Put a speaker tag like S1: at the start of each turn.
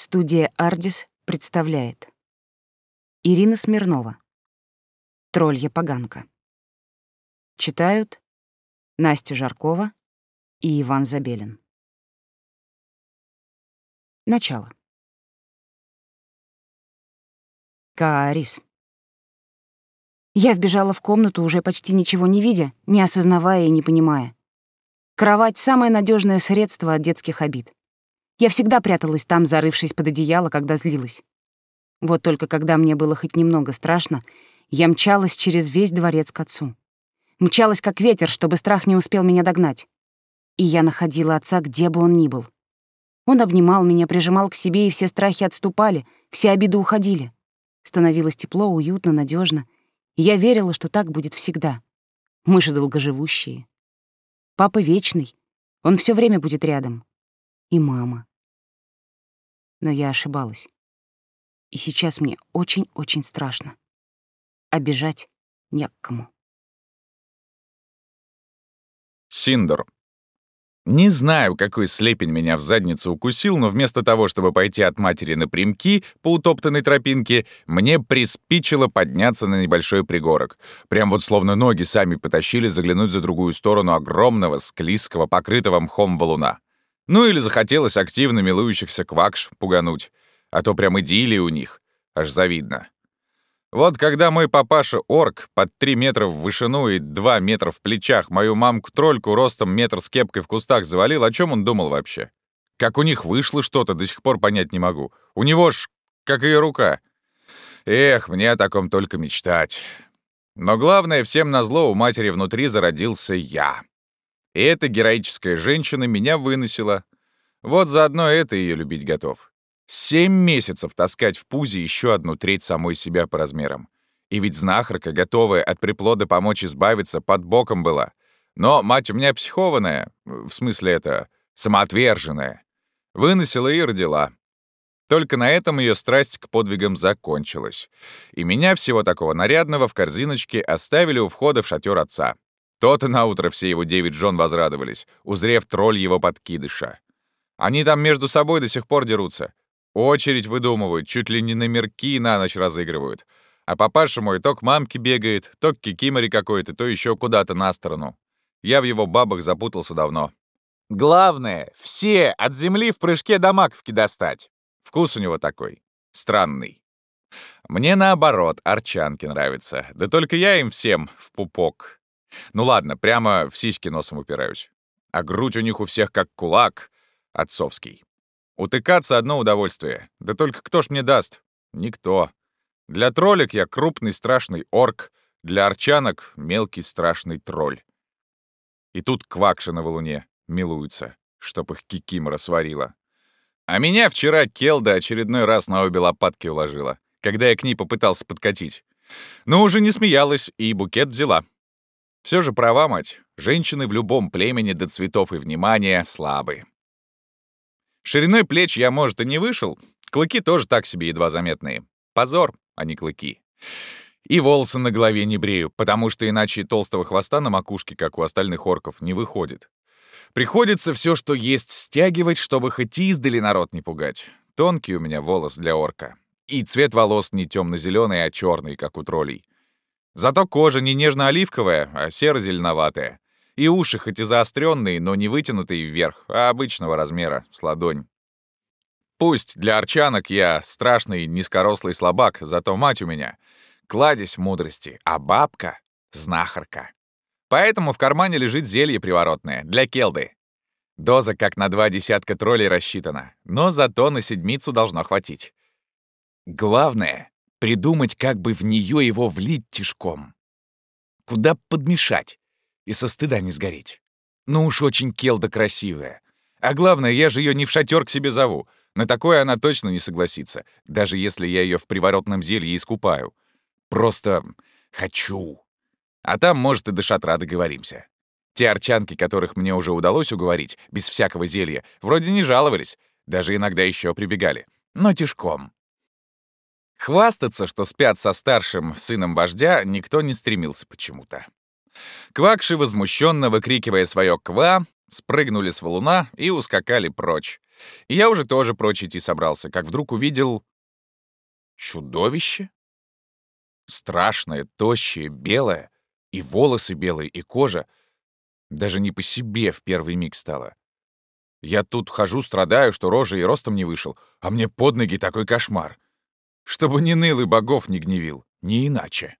S1: Студия «Ардис» представляет Ирина Смирнова «Троллья поганка». Читают Настя Жаркова и Иван Забелин. Начало. Каарис. Я вбежала в комнату, уже почти ничего не видя, не осознавая и не понимая. Кровать — самое надежное средство от детских обид. Я всегда пряталась там, зарывшись под одеяло, когда злилась. Вот только когда мне было хоть немного страшно, я мчалась через весь дворец к отцу. Мчалась как ветер, чтобы страх не успел меня догнать. И я находила отца, где бы он ни был. Он обнимал меня, прижимал к себе, и все страхи отступали, все обиды уходили. Становилось тепло, уютно, надежно. И я верила, что так будет всегда. Мы же долгоживущие. Папа вечный. Он все время будет рядом. И мама. Но я ошибалась. И сейчас мне очень-очень страшно. Обижать не к кому.
S2: Синдер. Не знаю, какой слепень меня в задницу укусил, но вместо того, чтобы пойти от матери напрямки по утоптанной тропинке, мне приспичило подняться на небольшой пригорок. Прям вот словно ноги сами потащили заглянуть за другую сторону огромного, склизкого, покрытого мхом валуна. Ну или захотелось активно милующихся квакш пугануть. А то прям идиллия у них. Аж завидно. Вот когда мой папаша-орк под 3 метра в вышину и 2 метра в плечах мою мамку-трольку ростом метр с кепкой в кустах завалил, о чем он думал вообще? Как у них вышло что-то, до сих пор понять не могу. У него ж как ее рука. Эх, мне о таком только мечтать. Но главное, всем назло у матери внутри зародился я. И эта героическая женщина меня выносила. Вот заодно это ее любить готов. Семь месяцев таскать в пузе еще одну треть самой себя по размерам. И ведь знахарка, готовая от приплода помочь избавиться, под боком была. Но мать у меня психованная, в смысле это, самоотверженная. Выносила и родила. Только на этом ее страсть к подвигам закончилась. И меня, всего такого нарядного, в корзиночке оставили у входа в шатер отца. То-то наутро все его девять жен возрадовались, узрев тролль его подкидыша. Они там между собой до сих пор дерутся. Очередь выдумывают, чуть ли не номерки на ночь разыгрывают. А папаша мой то к мамке бегает, то к кикиморе какой-то, то еще куда-то на сторону. Я в его бабах запутался давно. Главное, все от земли в прыжке до маковки достать. Вкус у него такой. Странный. Мне наоборот, арчанки нравятся. Да только я им всем в пупок. Ну ладно, прямо в сиськи носом упираюсь. А грудь у них у всех как кулак. Отцовский. Утыкаться — одно удовольствие. Да только кто ж мне даст? Никто. Для троллек я крупный страшный орк, для арчанок — мелкий страшный тролль. И тут квакша на валуне милуется, чтоб их кикимора сварила. А меня вчера Келда очередной раз на обе лопатки уложила, когда я к ней попытался подкатить. Но уже не смеялась и букет взяла. Все же права, мать. Женщины в любом племени до цветов и внимания слабы. Шириной плеч я, может, и не вышел. Клыки тоже так себе едва заметные. Позор, а не клыки. И волосы на голове не брею, потому что иначе толстого хвоста на макушке, как у остальных орков, не выходит. Приходится все, что есть, стягивать, чтобы хоть издали народ не пугать. Тонкий у меня волос для орка. И цвет волос не темно-зеленый, а черный, как у троллей. Зато кожа не нежно-оливковая, а серо-зеленоватая. И уши хоть и заостренные, но не вытянутые вверх, а обычного размера, с ладонь. Пусть для арчанок я страшный низкорослый слабак, зато мать у меня — кладезь мудрости, а бабка — знахарка. Поэтому в кармане лежит зелье приворотное для келды. Доза как на два десятка троллей рассчитана, но зато на седмицу должно хватить. Главное — придумать, как бы в нее его влить тишком. Куда подмешать? и со стыда не сгореть. Ну уж очень келда красивая. А главное, я же ее не в шатер к себе зову. На такое она точно не согласится, даже если я ее в приворотном зелье искупаю. Просто хочу. А там, может, и до шатра договоримся. Те арчанки, которых мне уже удалось уговорить, без всякого зелья, вроде не жаловались, даже иногда еще прибегали. Но тяжком. Хвастаться, что спят со старшим сыном вождя, никто не стремился почему-то. Квакши, возмущенно выкрикивая свое «ква», спрыгнули с валуна и ускакали прочь. И я уже тоже прочь идти собрался, как вдруг увидел... Чудовище? Страшное, тощее, белое. И волосы белые, и кожа. Даже не по себе в первый миг стало. Я тут хожу, страдаю, что рожа и ростом не вышел, а мне под ноги такой кошмар. Чтобы ни ныл и богов не гневил, не иначе.